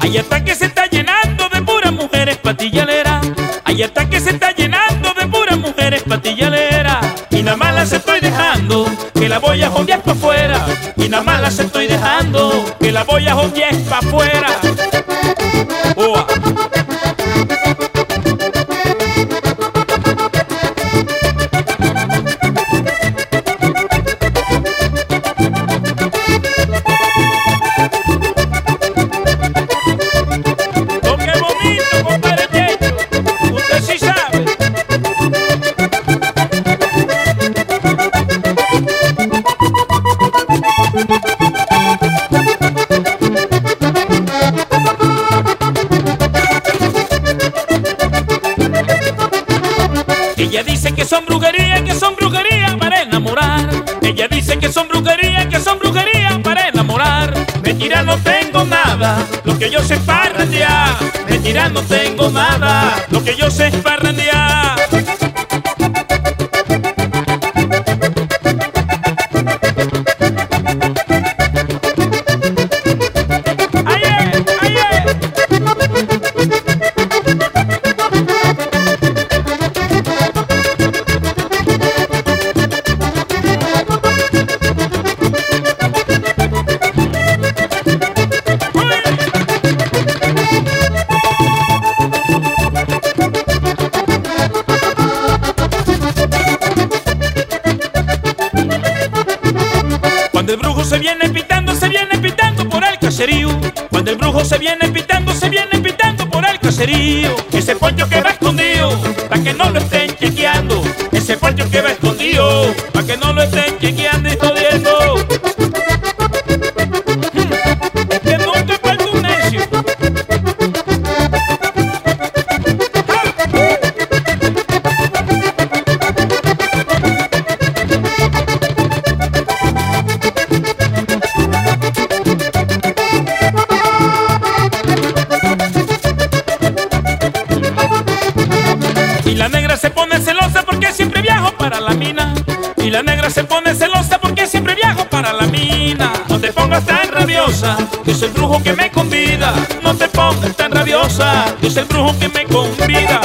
Ahí está que se mujeres patillaleras. Ahí está que se está llenando de puras mujeres patillaleras. Y nada más las estoy dejando, que la voy a jondear pa' afuera. Y nada más las estoy dejando, que la voy a jondear pa' afuera. Oa. Son brujería, que son brujería para enamorar. Ella dice que son brujería, que son brujería para enamorar. Mentira no tengo nada, lo que yo sé es parrandear. Mentira no tengo nada, lo que yo sé es parrandear. Caserío. Cuando el brujo se viene pitando, se viene pitando por el caserío. Ese pollo que va escondido, para que no lo estén chequeando. Ese pollo que va escondido, para que no lo estén chequeando Y la negra se pone celosa porque siempre viajo para la mina. Y la negra se pone celosa porque siempre viajo para la mina. No te pongas tan rabiosa, que es el brujo que me convida. No te pongas tan rabiosa, que es el brujo que me convida.